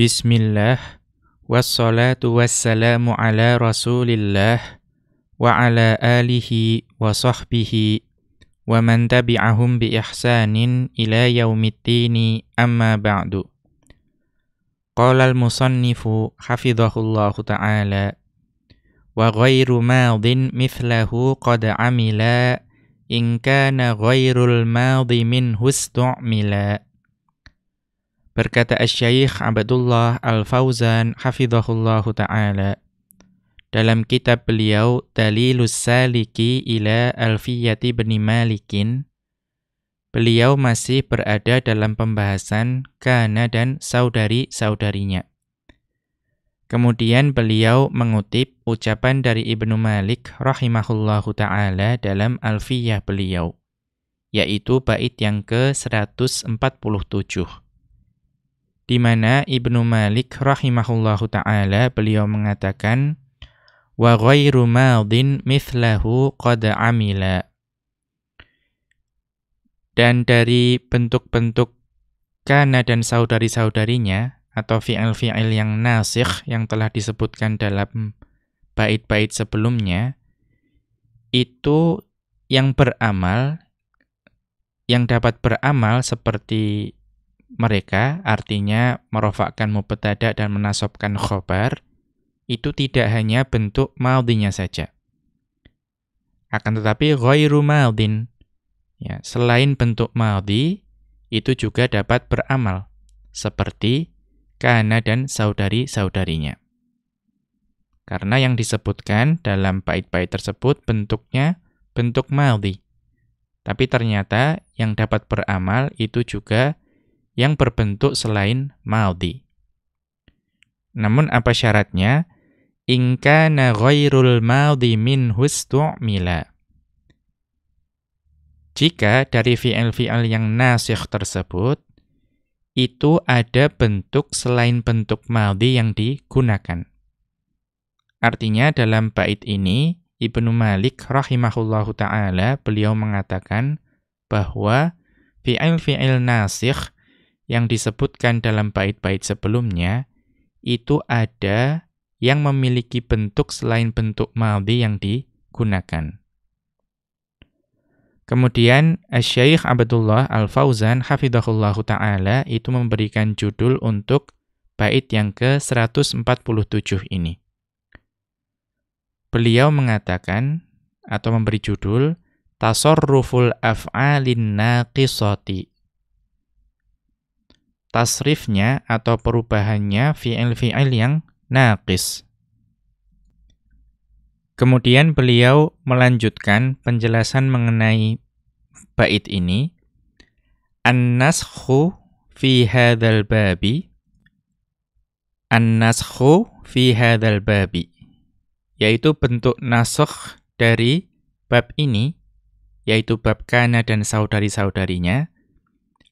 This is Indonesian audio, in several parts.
Bismillah. Wassalatu wassalamu ala rasulillah Wa ala alihi wa sahbihi Wa man tabi'ahum bi ihsanin ila yaumiddini amma ba'du. Qala al-musannifu hafidhahullahu ta'ala Wa ghairu madin mithlahu qad amila In kana ghairul madhi minhu istu'mila Berkata Asy-Syaikh Abdullah Al-Fauzan hafizahullahu taala dalam kitab beliau Dalilus Saliki ila Alfiyati bin Malikin beliau masih berada dalam pembahasan kana dan saudari-saudarinya. Kemudian beliau mengutip ucapan dari Ibnu Malik rahimahullahu taala dalam Alfiyah beliau yaitu bait yang ke-147 di mana Ibnu Malik rahimahullahu taala beliau mengatakan wa ghairu madin mithlahu qad amila. Dan dari bentuk-bentuk kana dan saudari-saudarinya atau fi'il-fi'il yang nasikh yang telah disebutkan dalam bait-bait sebelumnya itu yang beramal yang dapat beramal seperti mereka, artinya merofakkan mubtada dan menasobkan khobar, itu tidak hanya bentuk maldinya saja. Akan tetapi ghairu maldin, ya, selain bentuk maldi, itu juga dapat beramal, seperti kana dan saudari-saudarinya. Karena yang disebutkan dalam bait-bait tersebut bentuknya bentuk maldi. Tapi ternyata yang dapat beramal itu juga yang berbentuk selain maldi. Namun apa syaratnya? Ingkana ghairul maldi min hustu'mila. Jika dari fi'il-fi'il yang nasikh tersebut, itu ada bentuk selain bentuk maldi yang digunakan. Artinya dalam bait ini, Ibnu Malik rahimahullahu ta'ala, beliau mengatakan bahwa fi'il-fi'il nasikh yang disebutkan dalam bait-bait sebelumnya, itu ada yang memiliki bentuk selain bentuk maldi yang digunakan. Kemudian Syekh Abdullah Al-Fauzan hafizahullahu taala itu memberikan judul untuk bait yang ke-147 ini. Beliau mengatakan atau memberi judul Tasarruful af'alin naqisati tasrifnya atau perubahannya fi'il-fi'il yang naqis. Kemudian beliau melanjutkan penjelasan mengenai bait ini. An-naskhu fi hadzal babi An-naskhu fi hadzal babi yaitu bentuk nasakh dari bab ini yaitu bab kana dan saudari-saudarinya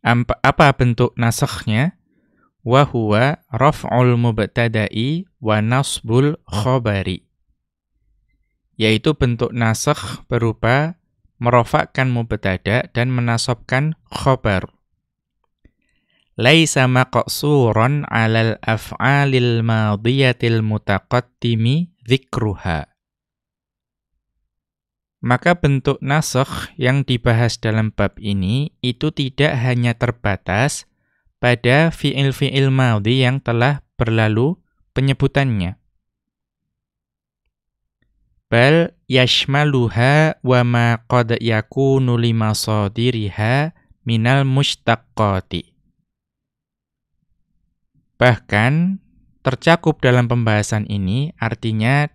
apa bentuk nasakhnya? Wa huwa raf'ul mubtada'i wa nasbul khabari. Yaitu bentuk nasakh berupa merofakkan mubtada dan menasobkan khobar. Laisa maqsuran 'alal af'alil madiyatil mutaqaddimi dzikruha. Maka bentuk nasakh yang dibahas dalam bab ini itu tidak hanya terbatas pada fi'il-fi'il madhi yang telah berlalu penyebutannya. Bal yashmaluha wa ma qad yakunu limasadiriha minal mushtaqqati. Bahkan tercakup dalam pembahasan ini artinya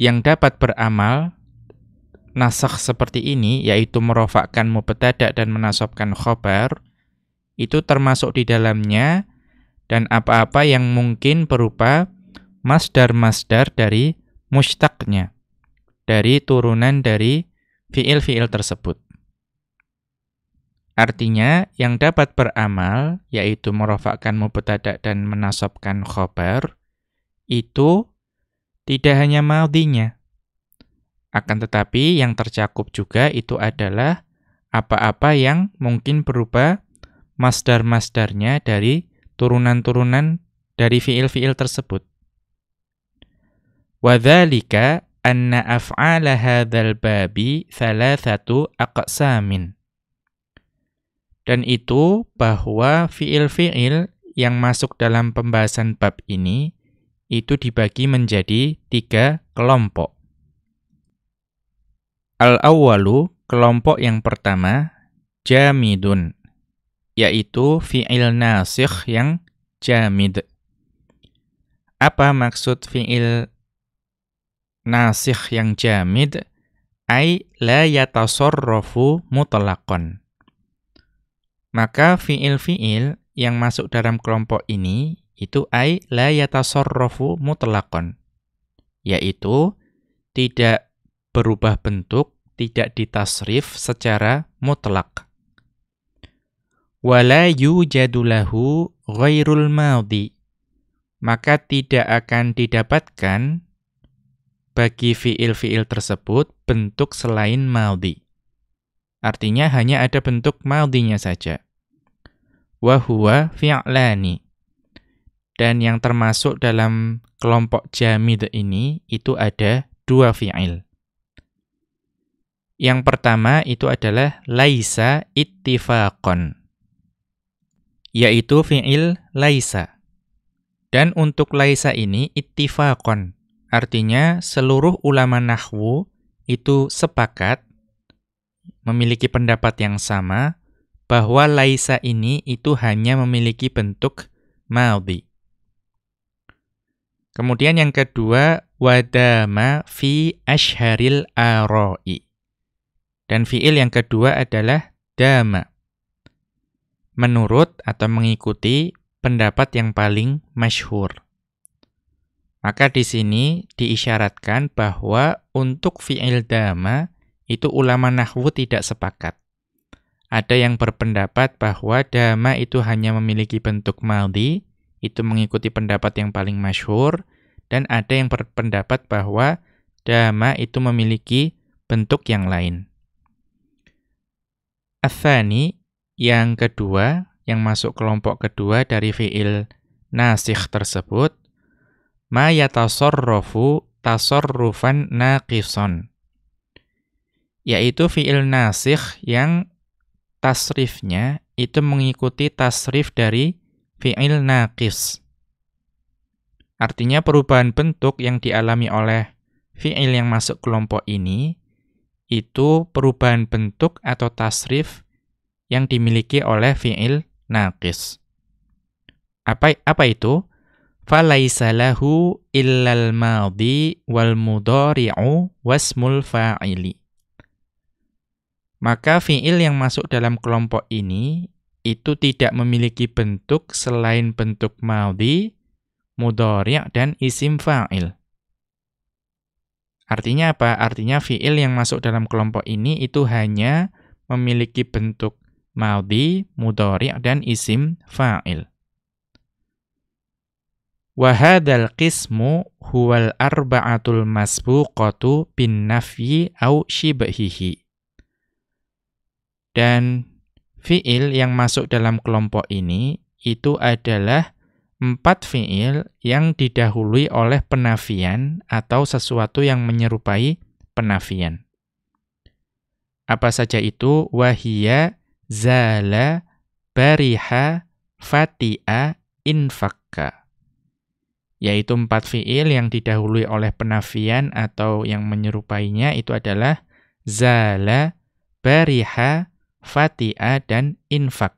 yang dapat beramal nasakh seperti ini, yaitu merofakkan mubtada dan menasobkan khobar, itu termasuk di dalamnya dan apa-apa yang mungkin berupa masdar-masdar dari mustaqnya, dari turunan dari fiil-fiil tersebut. Artinya, yang dapat beramal, yaitu merofakkan mubtada dan menasobkan khobar, itu tidak hanya maldinya, akan tetapi yang tercakup juga itu adalah apa-apa yang mungkin berupa masdar-masdarnya dari turunan-turunan dari fiil-fiil tersebut. Wadzalika anna af'ala hadzal babi thalathatu aqsamin. Dan itu bahwa fiil-fiil yang masuk dalam pembahasan bab ini itu dibagi menjadi tiga kelompok. Al-awwalu, kelompok yang pertama, jamidun, yaitu fi'il nasikh yang jamid. Apa maksud fi'il nasikh yang jamid? Ay la yatasarrafu mutlaqan. Maka fi'il-fi'il yang masuk dalam kelompok ini itu ay la yatasarrafu mutlaqan. Yaitu tidak berubah bentuk, tidak ditasrif secara mutlak. Wala yujadu lahu ghairul madhi. Maka tidak akan didapatkan bagi fiil-fiil tersebut bentuk selain madhi. Artinya hanya ada bentuk madhinya saja. Wa huwa fi'lani. Dan yang termasuk dalam kelompok jamid ini itu ada dua fi'il. Yang pertama itu adalah laisa ittifaqon. Yaitu fi'il laisa. Dan untuk laisa ini ittifaqon. Artinya seluruh ulama nahwu itu sepakat memiliki pendapat yang sama bahwa laisa ini itu hanya memiliki bentuk maudhi. Kemudian yang kedua wadama fi asharil aroi. Dan fiil yang kedua adalah dama. Menurut atau mengikuti pendapat yang paling masyhur. Maka di sini diisyaratkan bahwa untuk fiil dama itu ulama nahwu tidak sepakat. Ada yang berpendapat bahwa dama itu hanya memiliki bentuk maldi, itu mengikuti pendapat yang paling masyhur, dan ada yang berpendapat bahwa dama itu memiliki bentuk yang lain. Athani, yang kedua, yang masuk kelompok kedua dari fi'il nasikh tersebut, ma yatasarrafu tasarrufan naqison. Yaitu fi'il nasikh yang tasrifnya itu mengikuti tasrif dari fi'il naqis. Artinya perubahan bentuk yang dialami oleh fi'il yang masuk kelompok ini itu perubahan bentuk atau tasrif yang dimiliki oleh fi'il naqis. Apa apa itu? Falaisa lahu illal madhi wal mudhari'u wasmul fa'ili. Maka fi'il yang masuk dalam kelompok ini itu tidak memiliki bentuk selain bentuk madhi, mudhari' dan isim fa'il. Artinya apa? Artinya fiil yang masuk dalam kelompok ini itu hanya memiliki bentuk maudhi, mudhari' dan isim fa'il. Wahadal qismu huwal arba'atul masbuqatu bin nafyi au shibhihi. Dan fiil yang masuk dalam kelompok ini itu adalah empat fiil yang didahului oleh penafian atau sesuatu yang menyerupai penafian. Apa saja itu? Wahia, zala, bariha, fatia, infakka. Yaitu empat fiil yang didahului oleh penafian atau yang menyerupainya itu adalah zala, bariha, fatia, dan infakka.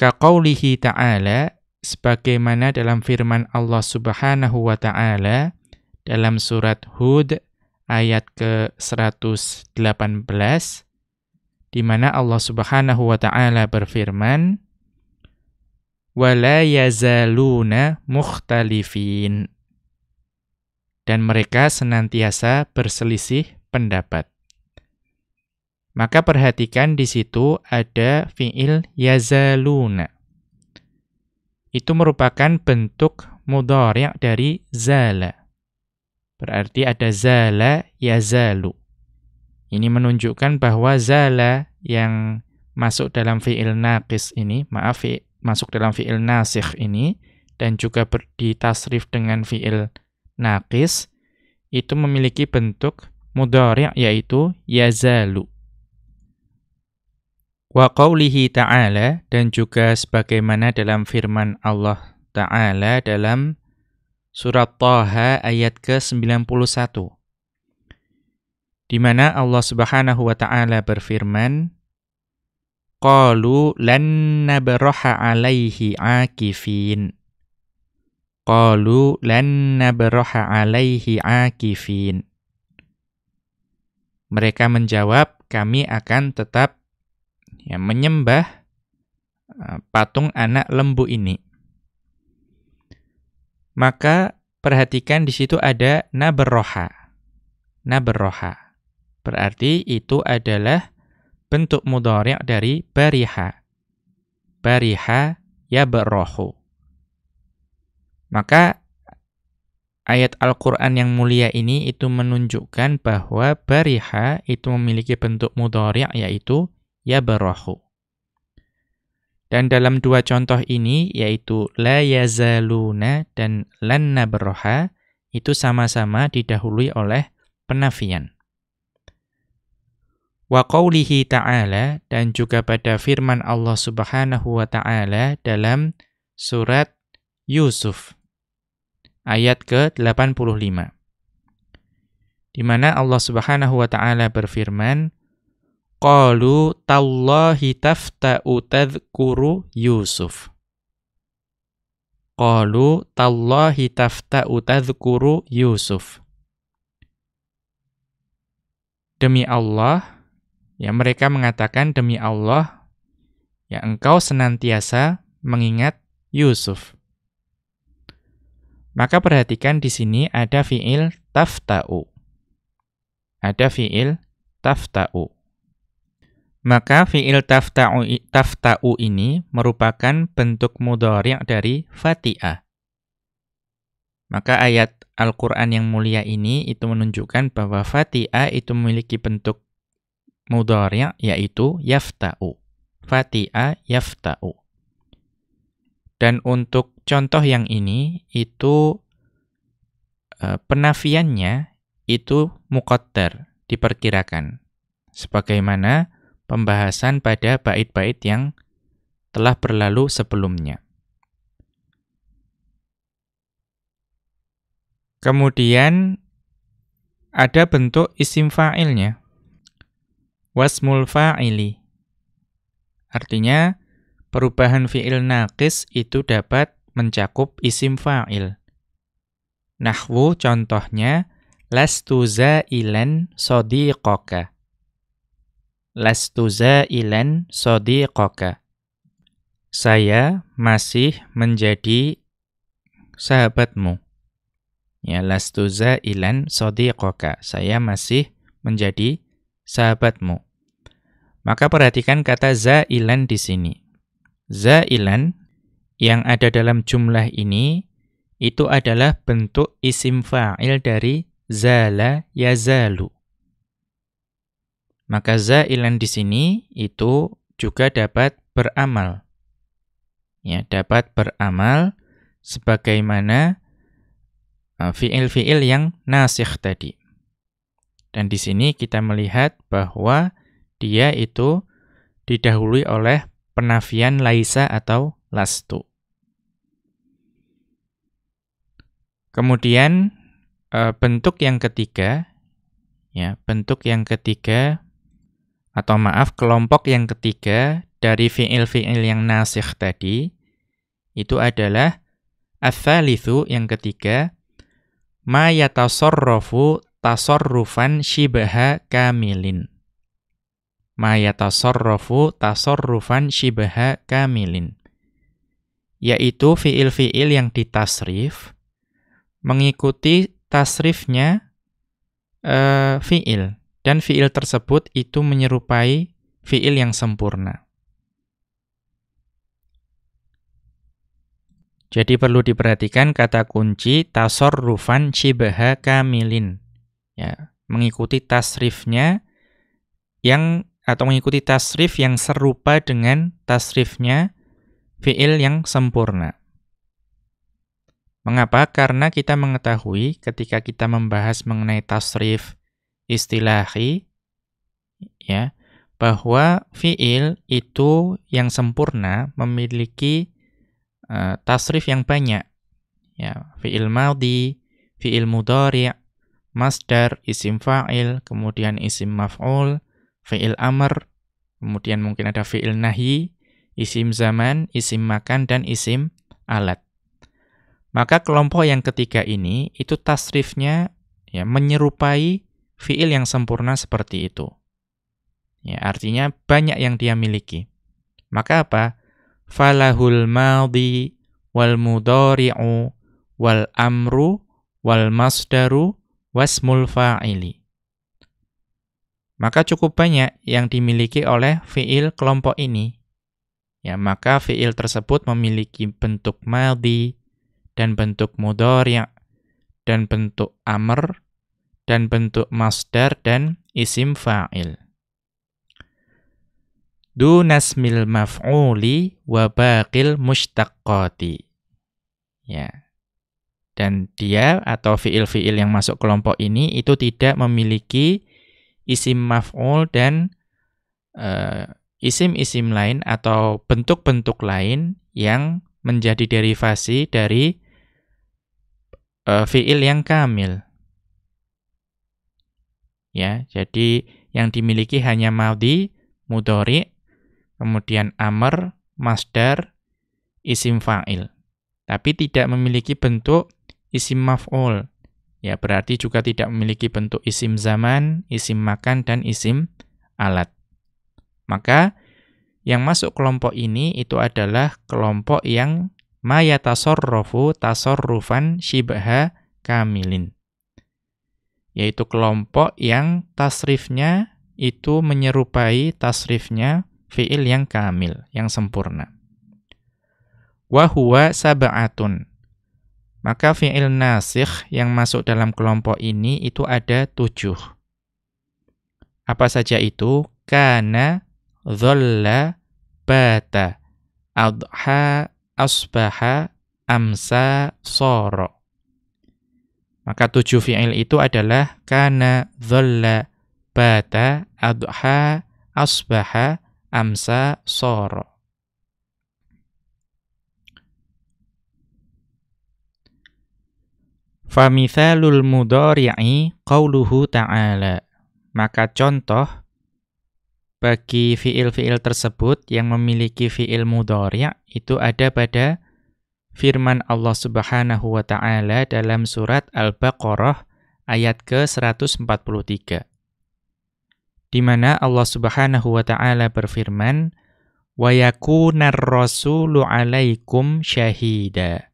Kaqaulihi ta'ala sebagaimana dalam firman Allah Subhanahu wa taala dalam surat Hud ayat ke-118 di mana Allah Subhanahu wa taala berfirman wala yazaluna mukhtalifin. Dan mereka senantiasa berselisih pendapat maka perhatikan di situ ada fi'il yazaluna. Itu merupakan bentuk mudhari' dari zala. Berarti ada zala yazalu. Ini menunjukkan bahwa zala yang masuk dalam fi'il naqis ini, maaf masuk dalam fi'il nasikh ini dan juga ditasrif dengan fi'il naqis itu memiliki bentuk mudhari' yaitu yazalu. Wa qawlihi ta'ala dan juga sebagaimana dalam firman Allah Ta'ala dalam surat Taha ayat ke-91. Di mana Allah Subhanahu wa taala berfirman Qalu lan nabraha alaihi akifin. Qalu lan nabraha alaihi akifin. Mereka menjawab kami akan tetap ya, menyembah uh, patung anak lembu ini. Maka perhatikan di situ ada naberroha. Naberroha. Berarti itu adalah bentuk mudhari' dari bariha. Bariha ya berrohu. Maka ayat Al-Quran yang mulia ini itu menunjukkan bahwa bariha itu memiliki bentuk mudhari' yaitu yabrahu. Dan dalam dua contoh ini, yaitu la yazaluna dan lan nabraha, itu sama-sama didahului oleh penafian. Wa qawlihi ta'ala, dan juga pada firman Allah subhanahu wa ta'ala dalam surat Yusuf, ayat ke-85. Di mana Allah subhanahu wa ta'ala berfirman, Qalu tallahi tafta'u tadhkuru Yusuf. Qalu tallahi tafta'u tadhkuru Yusuf. Demi Allah, ya mereka mengatakan demi Allah, ya engkau senantiasa mengingat Yusuf. Maka perhatikan di sini ada fiil tafta'u. Ada fiil tafta'u. Maka fi'il tafta'u, tafta'u ini merupakan bentuk mudhari' dari fati'ah. Maka ayat Al-Quran yang mulia ini itu menunjukkan bahwa fati'ah itu memiliki bentuk mudhari' yaitu yafta'u. Fati'ah yafta'u. Dan untuk contoh yang ini itu e, penafiannya itu muqaddar, diperkirakan. Sebagaimana pembahasan pada bait-bait yang telah berlalu sebelumnya. Kemudian ada bentuk isim fa'ilnya. Wasmul fa'ili. Artinya perubahan fi'il naqis itu dapat mencakup isim fa'il. Nahwu contohnya lastu za'ilan sadiqaka lastu za'ilan sadiqaka. Saya masih menjadi sahabatmu. Ya, lastu za'ilan sadiqaka. Saya masih menjadi sahabatmu. Maka perhatikan kata za'ilan di sini. Za'ilan yang ada dalam jumlah ini itu adalah bentuk isim fa'il dari zala yazalu. Maka zailan di sini itu juga dapat beramal. Ya, dapat beramal sebagaimana uh, fiil-fiil yang nasikh tadi. Dan di sini kita melihat bahwa dia itu didahului oleh penafian laisa atau lastu. Kemudian uh, bentuk yang ketiga ya, bentuk yang ketiga atau maaf kelompok yang ketiga dari fiil-fiil yang nasikh tadi itu adalah ats-tsalitsu yang ketiga ma yatasarrafu tasarrufan shibaha kamilin. Ma yatasarrafu tasarrufan shibaha kamilin. Yaitu fiil-fiil yang ditasrif mengikuti tasrifnya uh, fiil dan fiil tersebut itu menyerupai fiil yang sempurna. Jadi perlu diperhatikan kata kunci tasorrufan shibaha kamilin. Ya, mengikuti tasrifnya yang atau mengikuti tasrif yang serupa dengan tasrifnya fiil yang sempurna. Mengapa? Karena kita mengetahui ketika kita membahas mengenai tasrif istilahi ya, bahwa fiil itu yang sempurna memiliki uh, tasrif yang banyak. Ya, fiil madhi, fiil mudhari', masdar, isim fa'il, kemudian isim maf'ul, fiil amr, kemudian mungkin ada fiil nahi, isim zaman, isim makan dan isim alat. Maka kelompok yang ketiga ini itu tasrifnya ya menyerupai fiil yang sempurna seperti itu. Ya, artinya banyak yang dia miliki. Maka apa? Falahul madhi wal mudhari'u wal amru wal masdaru wasmul fa'ili. Maka cukup banyak yang dimiliki oleh fiil kelompok ini. Ya, maka fiil tersebut memiliki bentuk madhi, dan bentuk mudhari' dan bentuk amr dan bentuk masdar dan isim fa'il. Dunasmil maf'uli wa baqil mushtaqqati. Ya. Dan dia atau fiil-fiil yang masuk kelompok ini itu tidak memiliki isim maf'ul dan uh, isim-isim lain atau bentuk-bentuk lain yang menjadi derivasi dari uh, fiil yang kamil. Ya, jadi yang dimiliki hanya madhi, mudhari, kemudian amr, masdar, isim fa'il. Tapi tidak memiliki bentuk isim maf'ul. Ya, berarti juga tidak memiliki bentuk isim zaman, isim makan, dan isim alat. Maka, yang masuk kelompok ini itu adalah kelompok yang ma tasorrofu tasorrufan shibha kamilin. Yaitu kelompok yang tasrifnya itu menyerupai tasrifnya fi'il yang kamil, yang sempurna. Wahuwa sab'atun. Maka fi'il nasikh yang masuk dalam kelompok ini itu ada tujuh. Apa saja itu? Kana, dholla, bata, adha, asbaha, amsa, soro. Maka tujuh fi'il itu adalah kana, dhalla, bata, adha, asbaha, amsa, soro. Famithalul mudhari'i qauluhu ta'ala. Maka contoh bagi fiil-fiil tersebut yang memiliki fiil mudhari' itu ada pada firman Allah Subhanahu wa taala dalam surat Al-Baqarah ayat ke-143. Di mana Allah Subhanahu wa taala berfirman, "Wa yakunar rasulu 'alaikum syahida."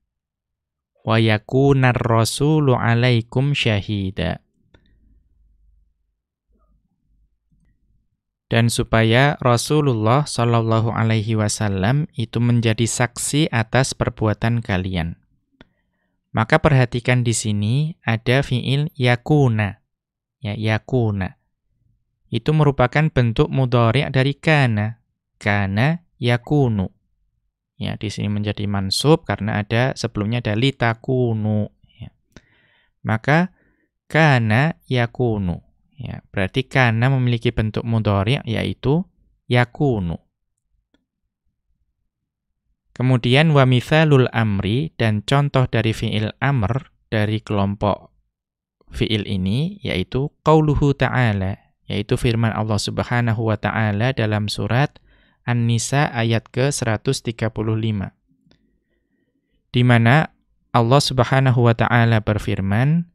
Wa yakunar rasulu 'alaikum syahida. Dan supaya Rasulullah Shallallahu Alaihi Wasallam itu menjadi saksi atas perbuatan kalian. Maka perhatikan di sini ada fiil yakuna, ya yakuna. Itu merupakan bentuk mudhari' dari kana, kana yakunu. Ya, di sini menjadi mansub karena ada sebelumnya ada litakunu. Ya. Maka kana yakunu Ya, berarti karena memiliki bentuk mudhari' yaitu yakunu. Kemudian wa mithalul amri dan contoh dari fi'il amr dari kelompok fi'il ini yaitu qauluhu ta'ala yaitu firman Allah Subhanahu wa taala dalam surat An-Nisa ayat ke-135. Di mana Allah Subhanahu wa taala berfirman,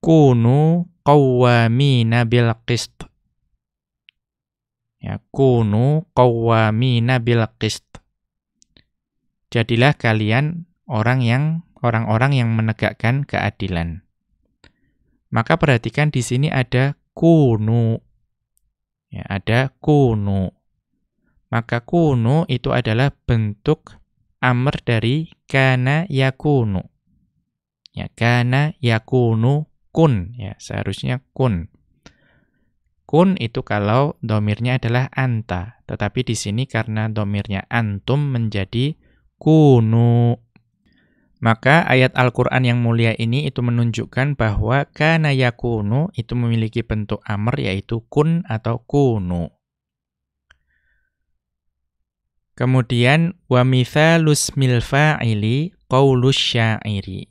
"Kunu qawwamina bil qist. Ya, kunu qawwamina bil qist. Jadilah kalian orang yang orang-orang yang menegakkan keadilan. Maka perhatikan di sini ada kunu. Ya, ada kunu. Maka kunu itu adalah bentuk amr dari kana yakunu. Ya, kana yakunu kun ya seharusnya kun kun itu kalau domirnya adalah anta. Tetapi di sini karena domirnya antum menjadi kunu. Maka ayat Al-Quran yang mulia ini itu menunjukkan bahwa kana yakunu itu memiliki bentuk amr yaitu kun atau kunu. Kemudian wa mithalus mil fa'ili qaulus syairi.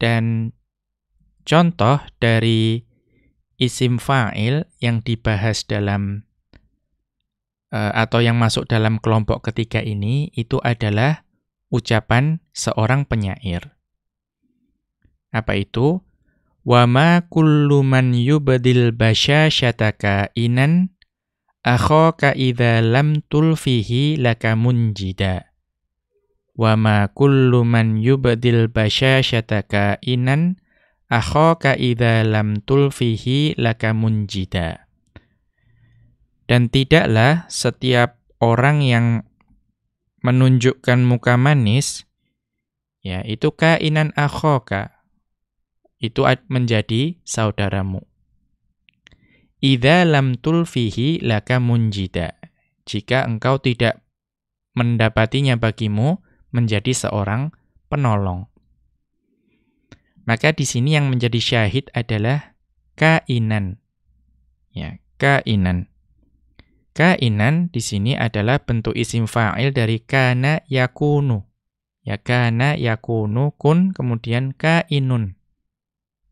Dan contoh dari isim fa'il yang dibahas dalam uh, atau yang masuk dalam kelompok ketiga ini itu adalah ucapan seorang penyair. Apa itu? Wa ma kullu man yubdil basyasyataka inan akhaka idza lam tulfihi laka munjida. Wa ma kullu man yubdil basyasyataka inan akhaka idza lam tulfihi laka munjida. Dan tidaklah setiap orang yang menunjukkan muka manis, ya itu kainan akhoka, itu menjadi saudaramu. Idza lam tulfihi laka munjida. Jika engkau tidak mendapatinya bagimu menjadi seorang penolong. Maka di sini yang menjadi syahid adalah kainan. Ya, kainan. Kainan di sini adalah bentuk isim fa'il dari kana yakunu. Ya kana yakunu kun kemudian kainun.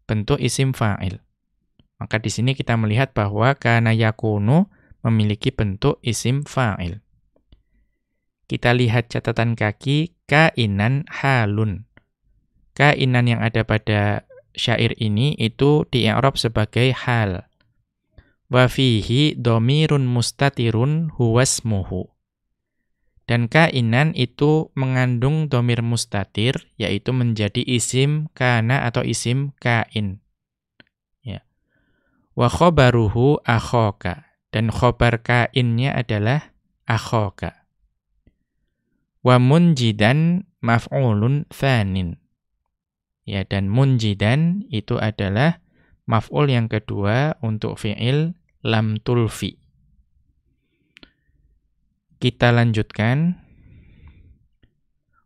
Bentuk isim fa'il. Maka di sini kita melihat bahwa kana yakunu memiliki bentuk isim fa'il. Kita lihat catatan kaki kainan halun. Kainan yang ada pada syair ini itu di i'rab sebagai hal wa fihi domirun mustatirun huwasmuhu. Dan kainan itu mengandung domir mustatir, yaitu menjadi isim kana atau isim kain. Ya. Wa khobaruhu akhoka. Dan khobar kainnya adalah akhoka. Wa munjidan maf'ulun thanin. Ya, dan munjidan itu adalah maf'ul yang kedua untuk fi'il lam tulfi. Kita lanjutkan.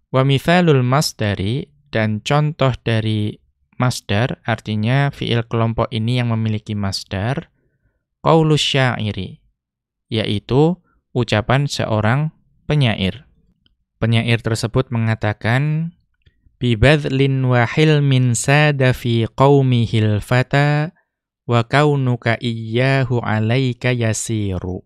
Wa mithalul masdari dan contoh dari masdar artinya fi'il kelompok ini yang memiliki masdar qaulus syairi yaitu ucapan seorang penyair. Penyair tersebut mengatakan bibadlin wa hilmin sada fi qaumihil fata wa kaunuka iyyahu alaika yasiru.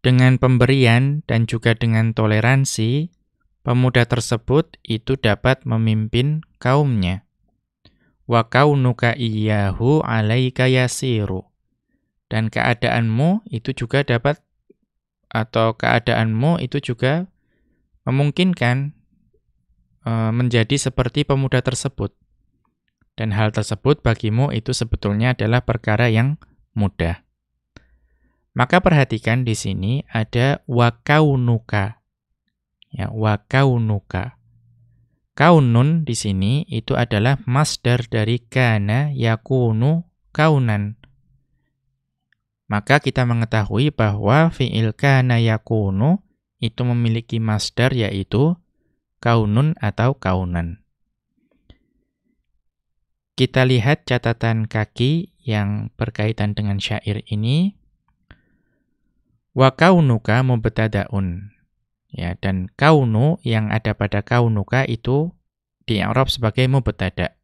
Dengan pemberian dan juga dengan toleransi, pemuda tersebut itu dapat memimpin kaumnya. Wa kaunuka iyyahu alaika yasiru. Dan keadaanmu itu juga dapat atau keadaanmu itu juga memungkinkan menjadi seperti pemuda tersebut. Dan hal tersebut bagimu itu sebetulnya adalah perkara yang mudah. Maka perhatikan di sini ada wakaunuka. Ya, wakaunuka. Kaunun di sini itu adalah masdar dari kana yakunu kaunan. Maka kita mengetahui bahwa fi'il kana yakunu itu memiliki masdar yaitu kaunun atau kaunan. Kita lihat catatan kaki yang berkaitan dengan syair ini. Wa kaunuka mubtadaun. Ya, dan kaunu yang ada pada kaunuka itu di Arab sebagai mubtada.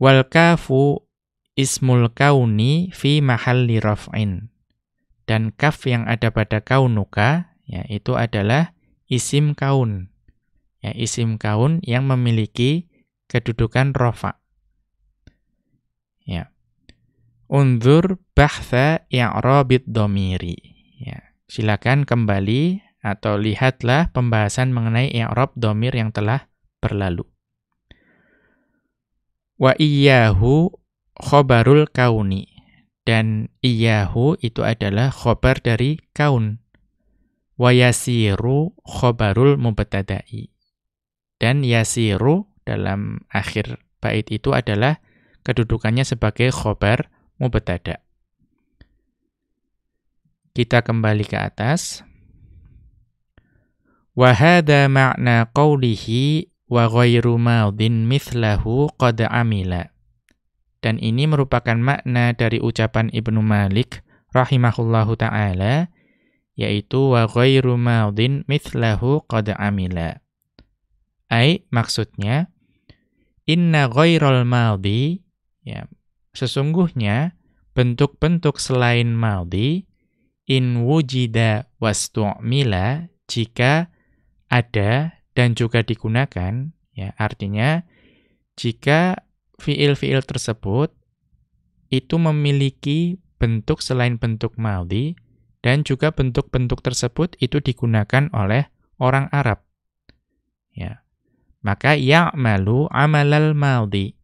Wal kafu ismul kauni fi mahalli raf'in. Dan kaf yang ada pada kaunuka ya itu adalah isim kaun. Ya, isim kaun yang memiliki kedudukan rofa. Ya. Undur bahtha i'rabid domiri. Ya. Silakan kembali atau lihatlah pembahasan mengenai i'rab domir yang telah berlalu. Wa iyyahu khobarul kauni. Dan iyyahu itu adalah khobar dari kaun wa yasiru khobarul mubtada'i. Dan yasiru dalam akhir bait itu adalah kedudukannya sebagai khobar mubtada. Kita kembali ke atas. Wa hadha ma'na qawlihi wa ghairu madin mithlahu qad amila. Dan ini merupakan makna dari ucapan Ibnu Malik rahimahullahu taala yaitu wa ghairu madin mithlahu qad amila. Ai maksudnya inna ghairal madhi ya sesungguhnya bentuk-bentuk selain madhi in wujida wastu'mila jika ada dan juga digunakan ya artinya jika fiil-fiil tersebut itu memiliki bentuk selain bentuk madhi dan juga bentuk-bentuk tersebut itu digunakan oleh orang Arab. Ya. Maka ya'malu amalal madhi.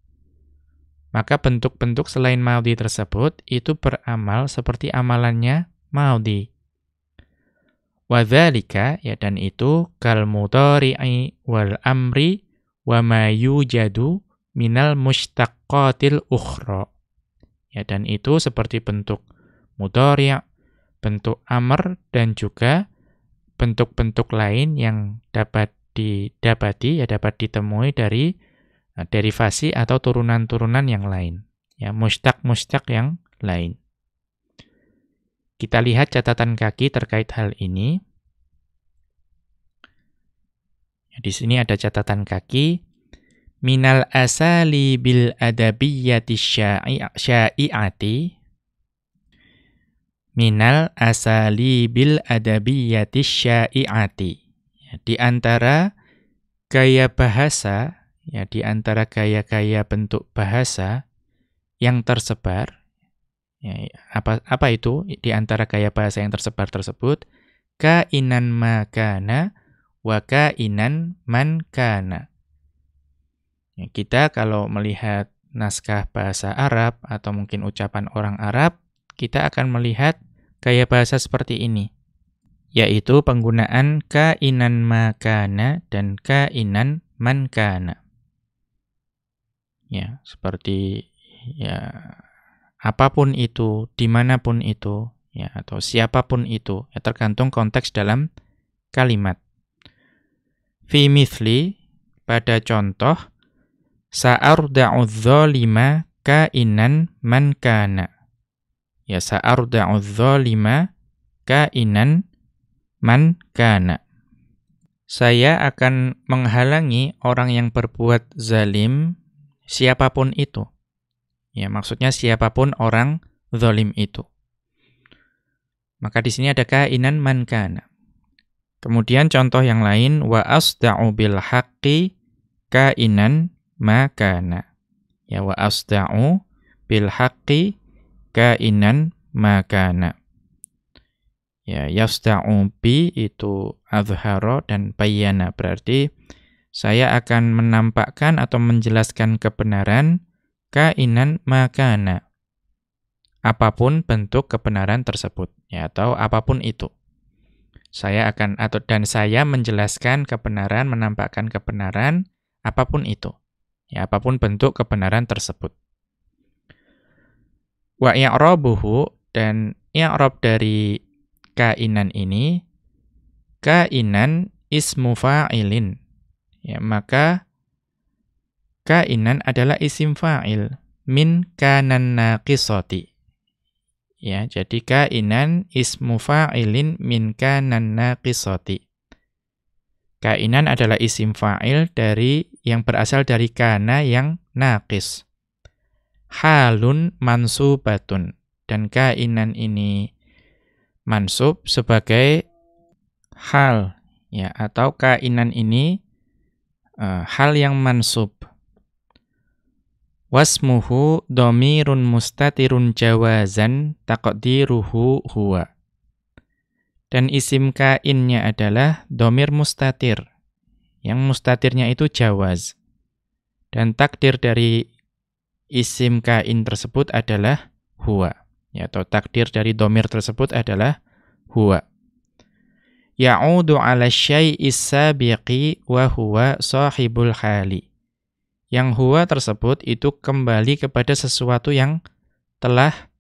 Maka bentuk-bentuk selain madhi tersebut itu beramal seperti amalannya madhi. Wadzalika ya dan itu kal mudhari'i wal amri wa ma yujadu minal mushtaqqatil ukhra. Ya dan itu seperti bentuk mudhari' bentuk amr dan juga bentuk-bentuk lain yang dapat didapati ya dapat ditemui dari uh, derivasi atau turunan-turunan yang lain ya mustaq-mustaq yang lain. Kita lihat catatan kaki terkait hal ini. Di sini ada catatan kaki. Minal asali bil adabiyyati syai'ati minal asali bil adabiyati syai'ati. Ya, di antara gaya bahasa, ya di antara gaya-gaya bentuk bahasa yang tersebar, ya, apa apa itu di antara gaya bahasa yang tersebar tersebut? Kainan makana wa kainan man kana. Ya, kita kalau melihat naskah bahasa Arab atau mungkin ucapan orang Arab, kita akan melihat gaya bahasa seperti ini, yaitu penggunaan kainan makana dan kainan mankana. Ya, seperti ya apa pun itu, di mana pun itu, ya atau siapa pun itu, ya tergantung konteks dalam kalimat. Fi mithli pada contoh sa'arda'u dzalima kainan man kana ya sa'arda'u dzalima kainan man kana. Saya akan menghalangi orang yang berbuat zalim siapa pun itu. Ya, maksudnya siapa pun orang zalim itu. Maka di sini ada kainan man kana. Kemudian contoh yang lain wa asda'u bil haqqi kainan ma kana. Ya wa asda'u bil haqqi kainan makana. Ya, yasta'u bi itu azharo dan bayana berarti saya akan menampakkan atau menjelaskan kebenaran kainan makana. Apa pun bentuk kebenaran tersebut ya atau apa pun itu. Saya akan atau dan saya menjelaskan kebenaran, menampakkan kebenaran apa pun itu. Ya, apa pun bentuk kebenaran tersebut. Wa i'rabuhu dan i'rab dari kainan ini kainan ismu fa'ilin. Ya, maka kainan adalah isim fa'il min kanan naqisati. Ya, jadi kainan ismu fa'ilin min kanan naqisati. Kainan adalah isim fa'il dari yang berasal dari kana yang naqis halun mansubatun. Dan kainan ini mansub sebagai hal ya atau kainan ini uh, hal yang mansub. Wasmuhu domirun mustatirun jawazan taqdiruhu huwa. Dan isim kainnya adalah domir mustatir. Yang mustatirnya itu jawaz. Dan takdir dari isim kain tersebut adalah huwa. Ya, atau takdir dari domir tersebut adalah huwa. Ya'udu ala syai'is sabiqi wa huwa sahibul hali. Yang huwa tersebut itu kembali kepada sesuatu yang telah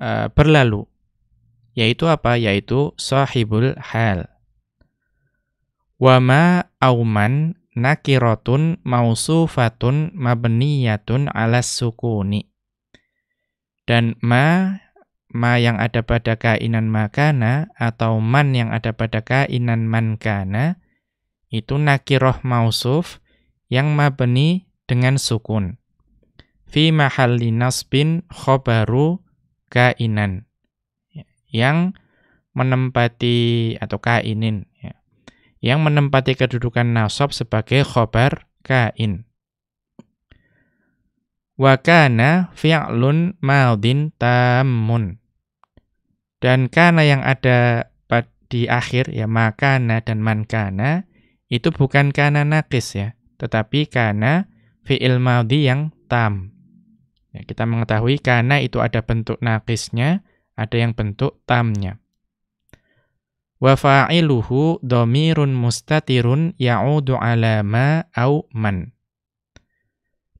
uh, berlalu. Yaitu apa? Yaitu sahibul hal. Wama auman nakiratun mausufatun mabniyatun ala sukuni. Dan ma ma yang ada pada kainan makana atau man yang ada pada kainan mankana itu nakiroh mausuf yang mabni dengan sukun. Fi mahalli nasbin khobaru kainan. Yang menempati atau kainin yang menempati kedudukan nasab sebagai khobar kain. Wa kana fi'lun madin tamun. Dan kana yang ada di akhir ya makana dan mankana itu bukan kana nakis ya, tetapi kana fi'il madhi yang tam. Ya, kita mengetahui kana itu ada bentuk nakisnya, ada yang bentuk tamnya. Wa fa'iluhu dhamirun mustatirun ya'udu ala ma au man.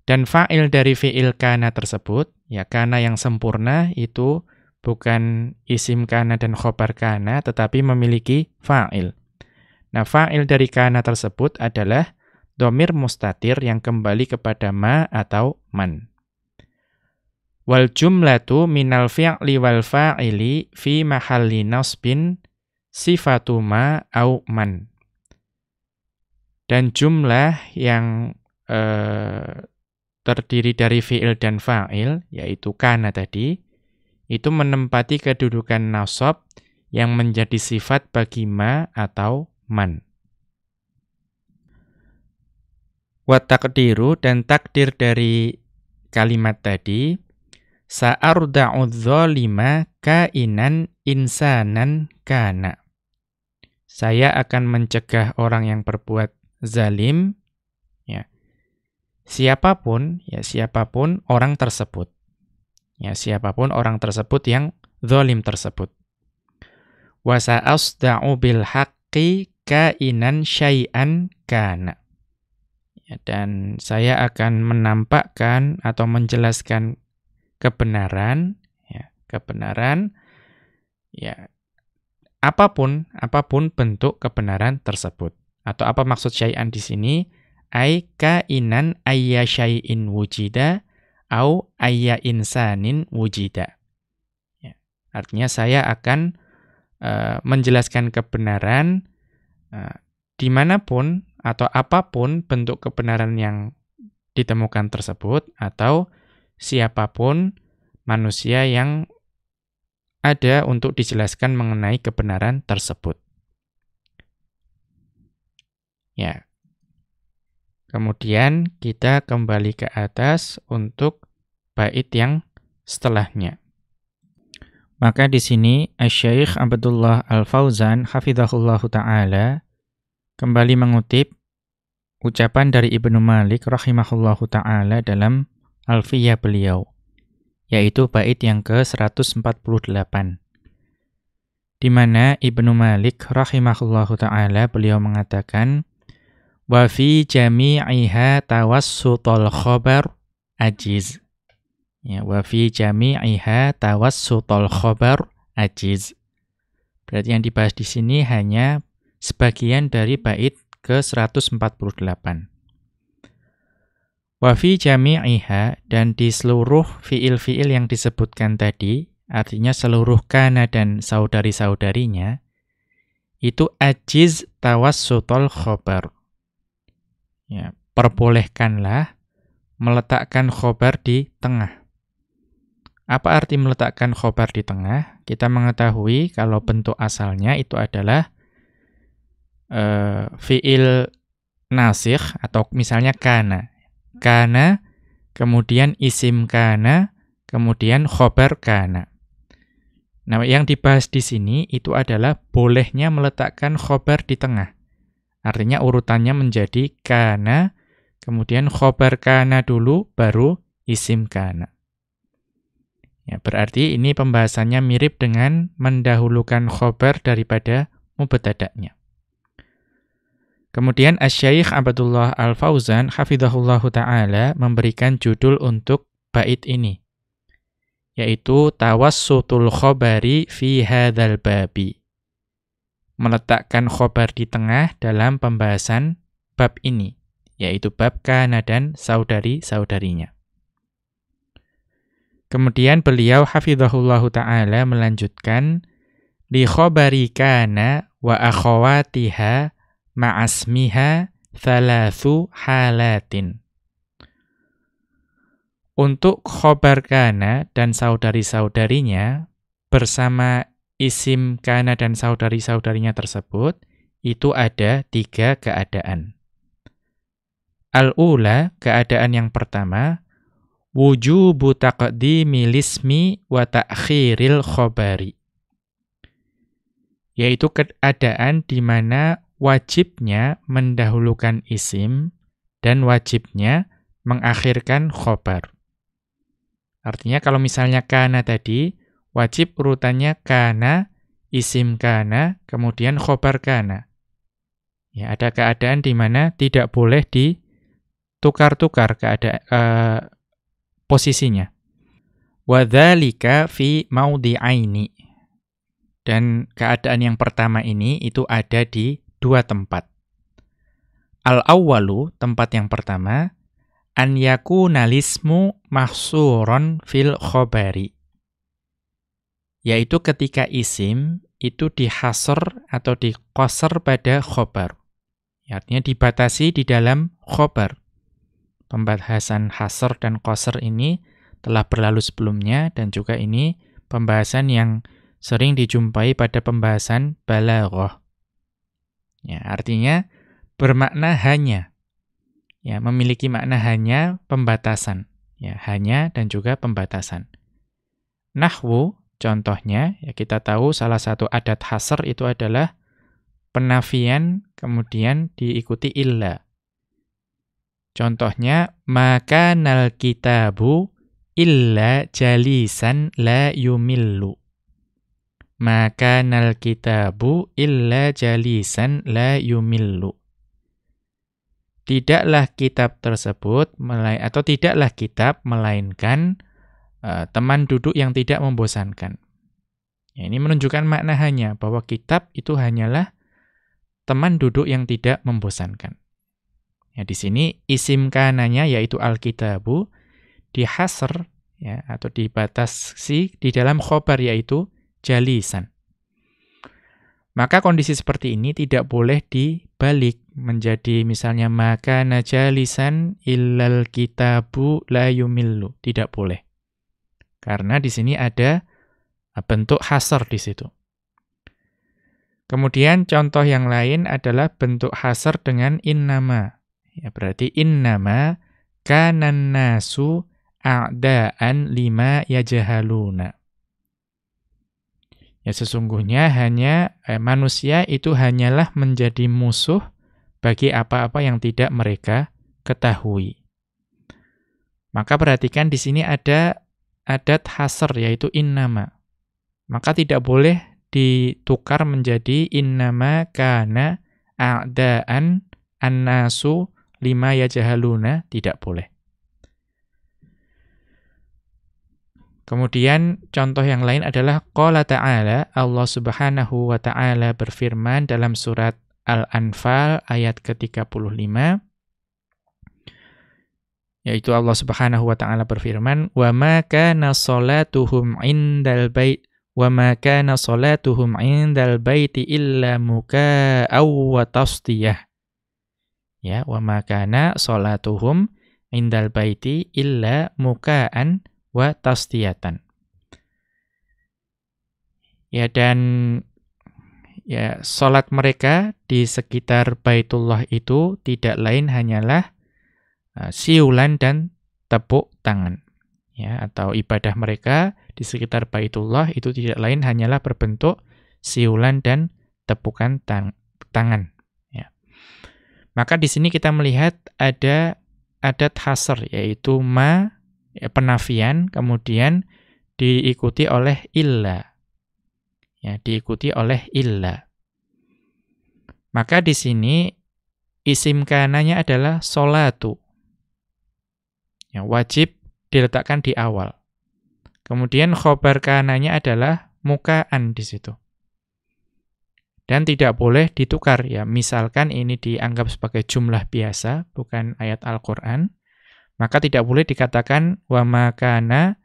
Dan fa'il dari fi'il kana tersebut, ya kana yang sempurna itu bukan isim kana dan khobar kana, tetapi memiliki fa'il. Nah, fa'il dari kana tersebut adalah domir mustatir yang kembali kepada ma atau man. Wal jumlatu minal fi'li wal fa'ili fi mahalli nasbin sifatu ma au man. Dan jumlah yang eh, terdiri dari fi'il dan fa'il, yaitu kana tadi, itu menempati kedudukan nasab yang menjadi sifat bagi ma atau man. Wa takdiru dan takdir dari kalimat tadi, sa'arda'u dzalima kainan insanan kana saya akan mencegah orang yang berbuat zalim ya. Siapa pun ya siapa pun orang tersebut ya siapa pun orang tersebut yang zalim tersebut. Wa sa'asda'u bil haqqi kainan syai'an kana. Ya, dan saya akan menampakkan atau menjelaskan kebenaran ya kebenaran ya apa pun apa pun bentuk kebenaran tersebut. Atau apa maksud syai'an di sini? Ai kainan ayya syai'in wujida au ayya insanin wujida. Ya, artinya saya akan uh, menjelaskan kebenaran uh, di mana pun atau apa pun bentuk kebenaran yang ditemukan tersebut atau siapa pun manusia yang ada untuk dijelaskan mengenai kebenaran tersebut. Ya. Kemudian kita kembali ke atas untuk bait yang setelahnya. Maka di sini Asy-Syaikh Abdullah Al-Fauzan hafizahullahu taala kembali mengutip ucapan dari Ibnu Malik rahimahullahu taala dalam Alfiyah beliau yaitu bait yang ke-148. Di mana Ibnu Malik rahimahullahu taala beliau mengatakan wa fi jami'iha tawassutul khabar ajiz. Ya, wa fi jami'iha tawassutul khabar ajiz. Berarti yang dibahas di sini hanya sebagian dari bait ke-148. Wa fi jami'iha dan di seluruh fiil-fiil yang disebutkan tadi, artinya seluruh kana dan saudari-saudarinya, itu ajiz tawassutol khobar. Ya, perbolehkanlah meletakkan khobar di tengah. Apa arti meletakkan khobar di tengah? Kita mengetahui kalau bentuk asalnya itu adalah uh, fiil nasikh atau misalnya kana kana, kemudian isim kana, kemudian khobar kana. Nah, yang dibahas di sini itu adalah bolehnya meletakkan khobar di tengah. Artinya urutannya menjadi kana, kemudian khobar kana dulu, baru isim kana. Ya, berarti ini pembahasannya mirip dengan mendahulukan khobar daripada mubtada'nya. Kemudian Asy-Syaikh Abdullah Al-Fauzan hafizahullahu taala memberikan judul untuk bait ini yaitu tawassutul khobari fi hadzal babi. Meletakkan khobar di tengah dalam pembahasan bab ini, yaitu bab kana dan saudari-saudarinya. Kemudian beliau hafizahullahu taala melanjutkan li khobari kana wa akhawatiha ma'asmiha thalathu halatin. Untuk khobar kana dan saudari-saudarinya bersama isim kana dan saudari-saudarinya tersebut itu ada tiga keadaan. Al-ula, keadaan yang pertama, wujubu taqdimi lismi wa ta'khiril khobari. Yaitu keadaan di mana wajibnya mendahulukan isim dan wajibnya mengakhirkan khobar. Artinya kalau misalnya kana tadi, wajib urutannya kana, isim kana, kemudian khobar kana. Ya, ada keadaan di mana tidak boleh ditukar-tukar keadaan uh, posisinya. Wadzalika fi maudhi'aini. Dan keadaan yang pertama ini itu ada di dua tempat. Al-awwalu, tempat yang pertama, an yakuna lismu mahsuron fil khobari. Yaitu ketika isim itu dihasr atau dikosr pada khobar. Artinya dibatasi di dalam khobar. Pembahasan hasr dan qasr ini telah berlalu sebelumnya dan juga ini pembahasan yang sering dijumpai pada pembahasan balaghah. Ya, artinya bermakna hanya. Ya memiliki makna hanya pembatasan. Ya hanya dan juga pembatasan. Nahwu contohnya ya kita tahu salah satu adat hasr itu adalah penafian kemudian diikuti illa. Contohnya maka nal kitabu illa jalisan la yumillu maka nal kitabu illa jalisan la yumillu tidaklah kitab tersebut atau tidaklah kitab melainkan uh, teman duduk yang tidak membosankan. Ya, ini menunjukkan makna hanya bahwa kitab itu hanyalah teman duduk yang tidak membosankan. Ya, di sini isim kananya yaitu alkitabu dihasr ya atau dibatasi di dalam khobar yaitu jalisan. Maka kondisi seperti ini tidak boleh dibalik menjadi misalnya maka najalisan illal kitabu la yumillu. Tidak boleh. Karena di sini ada bentuk hasar di situ. Kemudian contoh yang lain adalah bentuk hasar dengan innama. Ya, berarti innama kanan nasu a'daan lima yajahaluna. Ya sesungguhnya hanya eh, manusia itu hanyalah menjadi musuh bagi apa-apa yang tidak mereka ketahui. Maka perhatikan di sini ada adat hasr yaitu innama. Maka tidak boleh ditukar menjadi innama kana a'daan annasu lima yajahaluna, tidak boleh. Kemudian contoh yang lain adalah qala ta'ala Allah Subhanahu wa taala berfirman dalam surat Al-Anfal ayat ke-35. Yaitu Allah Subhanahu wa taala berfirman wa ma kana salatuhum indal bait wa ma kana salatuhum indal baiti illa mukaa'a wa tasdiyah. Ya wa ma kana salatuhum indal baiti illa mukaa'an wa tasdiyatan. Ya dan ya salat mereka di sekitar Baitullah itu tidak lain hanyalah uh, siulan dan tepuk tangan. Ya, atau ibadah mereka di sekitar Baitullah itu tidak lain hanyalah berbentuk siulan dan tepukan tang tangan. Ya. Maka di sini kita melihat ada adat hasr yaitu ma ya, penafian kemudian diikuti oleh illa. Ya, diikuti oleh illa. Maka di sini isim kananya adalah solatu. Ya, wajib diletakkan di awal. Kemudian khobar kananya adalah mukaan di situ. Dan tidak boleh ditukar ya. Misalkan ini dianggap sebagai jumlah biasa, bukan ayat Al-Qur'an, maka tidak boleh dikatakan wa makana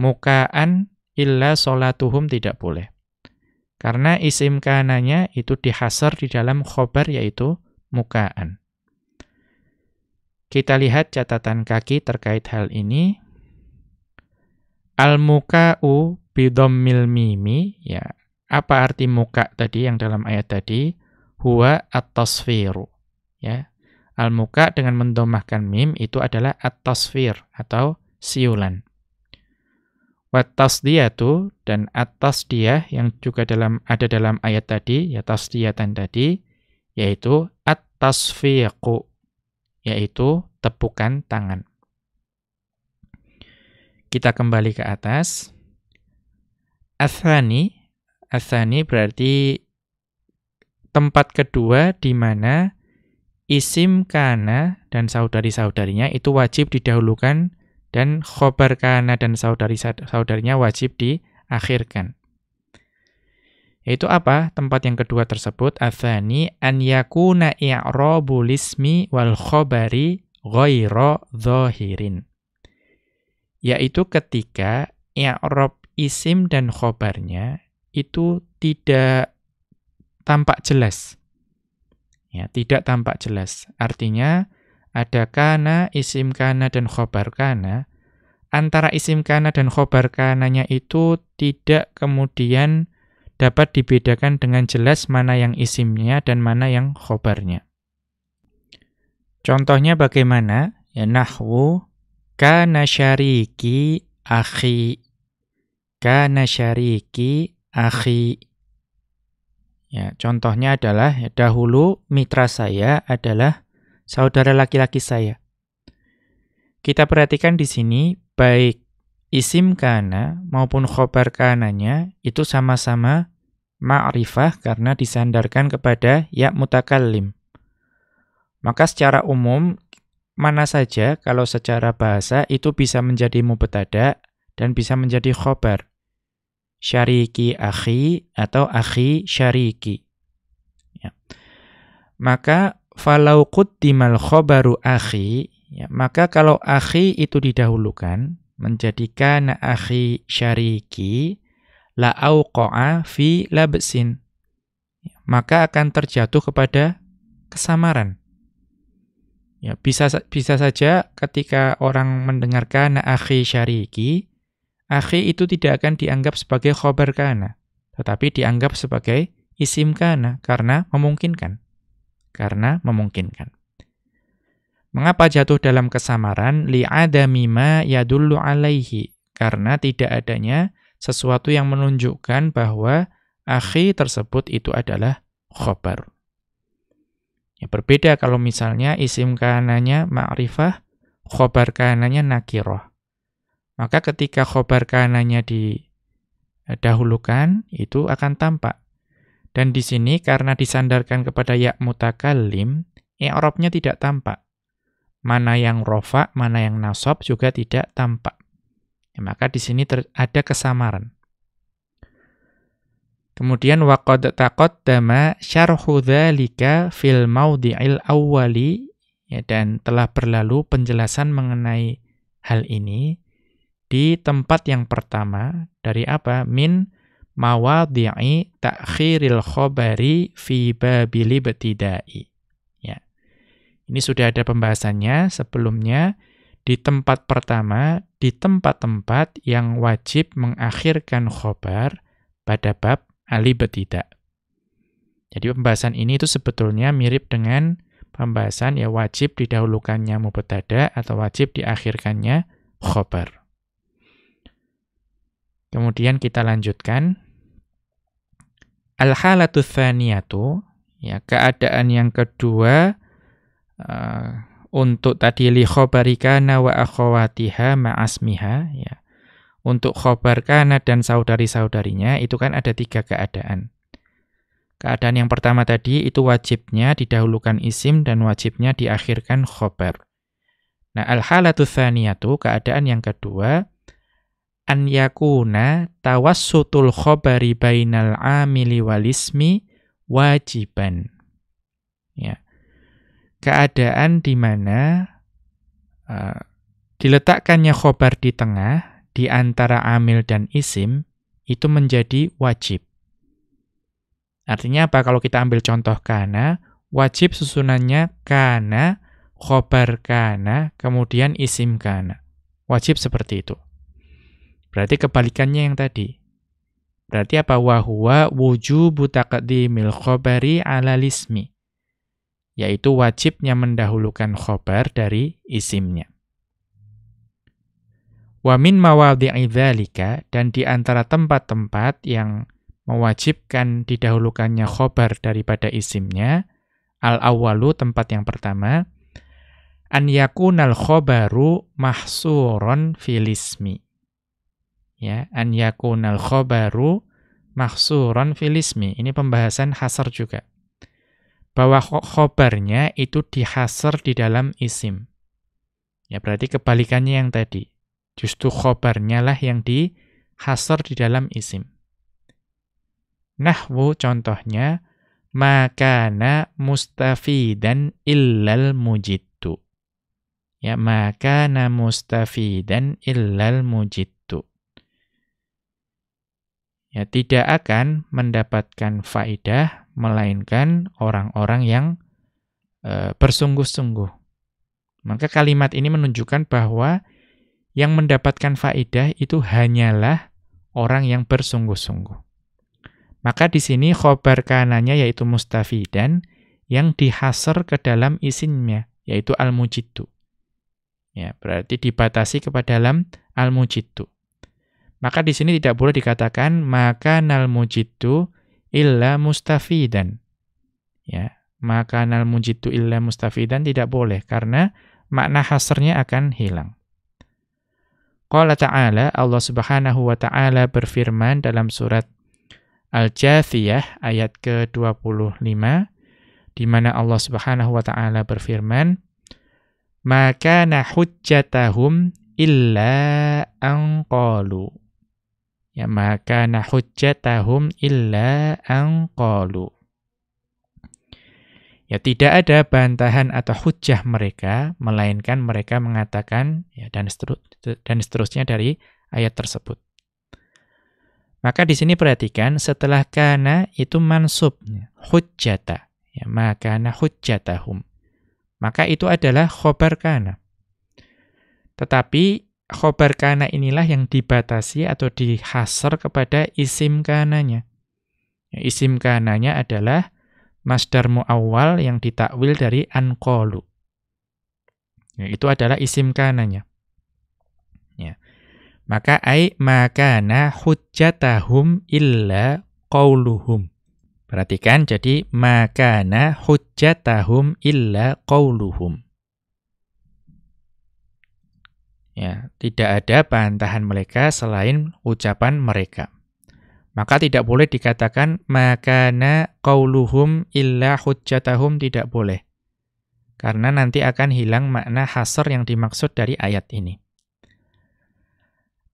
mukaan illa solatuhum tidak boleh. Karena isim kananya itu dihasar di dalam khobar yaitu mukaan. Kita lihat catatan kaki terkait hal ini. Al-muka'u bidommil mimi, ya, apa arti muka tadi yang dalam ayat tadi? Huwa at-tasfiru. Ya. Al-muka dengan mendomahkan mim itu adalah at-tasfir atau siulan. Wat tasdiyatu dan at-tasdiyah yang juga dalam ada dalam ayat tadi, ya tasdiyatan tadi, yaitu at-tasfiqu, yaitu tepukan tangan. Kita kembali ke atas. Athani Asani berarti tempat kedua di mana isim kana dan saudari-saudarinya itu wajib didahulukan dan khobar kana dan saudari-saudarinya wajib diakhirkan. Itu apa? Tempat yang kedua tersebut athani an yakuna i'rabul ismi wal khobari ghaira zahirin. Yaitu ketika i'rab isim dan khobarnya itu tidak tampak jelas. Ya, tidak tampak jelas. Artinya ada kana, isim kana dan khobar kana. Antara isim kana dan khobar kananya itu tidak kemudian dapat dibedakan dengan jelas mana yang isimnya dan mana yang khobarnya. Contohnya bagaimana? Ya nahwu kana syariki akhi. Kana syariki akhi. Ya, contohnya adalah dahulu mitra saya adalah saudara laki-laki saya. Kita perhatikan di sini baik isim kana maupun khobar kananya itu sama-sama ma'rifah karena disandarkan kepada ya mutakallim. Maka secara umum mana saja kalau secara bahasa itu bisa menjadi mubtada dan bisa menjadi khobar syariki akhi atau akhi syariki. Ya. Maka falau quddimal khobaru akhi, ya, maka kalau akhi itu didahulukan, menjadikan akhi syariki, la auqa'a fi labsin. Ya, maka akan terjatuh kepada kesamaran. Ya, bisa bisa saja ketika orang mendengarkan akhi syariki, akhi itu tidak akan dianggap sebagai khobar kana, tetapi dianggap sebagai isim kana karena memungkinkan. Karena memungkinkan. Mengapa jatuh dalam kesamaran? Li'adami ma yadullu alaihi. Karena tidak adanya sesuatu yang menunjukkan bahwa akhi tersebut itu adalah khobar. Ya, berbeda kalau misalnya isim kananya ma'rifah, khobar kananya nakiroh. Maka ketika khobar kananya didahulukan, itu akan tampak. Dan di sini karena disandarkan kepada ya mutakallim, i'rabnya tidak tampak. Mana yang rofa, mana yang nasab juga tidak tampak. Ya, maka di sini ada kesamaran. Kemudian waqad taqaddama syarhu dzalika fil maudhi'il awwali ya dan telah berlalu penjelasan mengenai hal ini di tempat yang pertama dari apa? Min mawadhi'i ta'khiril khobari fi babil ibtidai. Ya. Ini sudah ada pembahasannya sebelumnya di tempat pertama di tempat-tempat yang wajib mengakhirkan khobar pada bab alibetida. Jadi pembahasan ini itu sebetulnya mirip dengan pembahasan ya wajib didahulukannya mubtada atau wajib diakhirkannya khobar. Kemudian kita lanjutkan. Al-halatu thaniyatu, ya, keadaan yang kedua uh, untuk tadi li khobarikana wa akhawatiha ma'asmiha, ya. Untuk khobarkana dan saudari-saudarinya itu kan ada tiga keadaan. Keadaan yang pertama tadi itu wajibnya didahulukan isim dan wajibnya diakhirkan khobar. Nah, al-halatu thaniyatu, keadaan yang kedua, an yakuna tawassutul khabari bainal amili wal ismi wajiban. Ya. Keadaan di mana uh, diletakkannya khobar di tengah di antara amil dan isim itu menjadi wajib. Artinya apa? Kalau kita ambil contoh kana, wajib susunannya kana, khobar kana, kemudian isim kana. Wajib seperti itu. Berarti kebalikannya yang tadi. Berarti apa? Wahuwa wujubu taqdimil khobari ala lismi. Yaitu wajibnya mendahulukan khobar dari isimnya. Wa min mawadhi'i dan di antara tempat-tempat yang mewajibkan didahulukannya khobar daripada isimnya, al-awwalu tempat yang pertama, an yakunal khobaru mahsuron filismi ya an yakunal khabaru mahsuran filismi. Ini pembahasan hasar juga. Bahwa khobarnya itu dihasar di dalam isim. Ya berarti kebalikannya yang tadi. Justru khobarnya lah yang dihasar di dalam isim. Nahwu contohnya makana mustafidan illal mujiddu. Ya makana mustafidan illal mujiddu ya tidak akan mendapatkan faidah melainkan orang-orang yang e, bersungguh-sungguh. Maka kalimat ini menunjukkan bahwa yang mendapatkan faidah itu hanyalah orang yang bersungguh-sungguh. Maka di sini khobar kananya yaitu mustafidan yang dihasar ke dalam isimnya yaitu al-mujiddu. Ya, berarti dibatasi kepada dalam al-mujiddu. Maka di sini tidak boleh dikatakan maka nal mujiddu illa mustafidan. Ya, maka nal mujiddu illa mustafidan tidak boleh karena makna hasrnya akan hilang. Qala ta'ala Allah Subhanahu wa taala berfirman dalam surat Al-Jathiyah ayat ke-25 di mana Allah Subhanahu wa taala berfirman maka na hujjatahum illa an Ya maka nahujjatahum illa anqalu. Ya tidak ada bantahan atau hujjah mereka melainkan mereka mengatakan ya dan seterus, dan seterusnya dari ayat tersebut. Maka di sini perhatikan setelah kana itu mansub hujjata ya maka hujjatahum. Maka itu adalah khobar kana. Tetapi khobar kana inilah yang dibatasi atau dihasar kepada isim kananya. Ya, isim kananya adalah masdar mu'awwal yang ditakwil dari anqolu. Ya, itu adalah isim kananya. Ya. Maka ai makana hujjatahum illa qauluhum. Perhatikan jadi makana hujjatahum illa qauluhum. Ya, tidak ada bantahan mereka selain ucapan mereka. Maka tidak boleh dikatakan makana qauluhum illa hujjatahum tidak boleh. Karena nanti akan hilang makna hasr yang dimaksud dari ayat ini.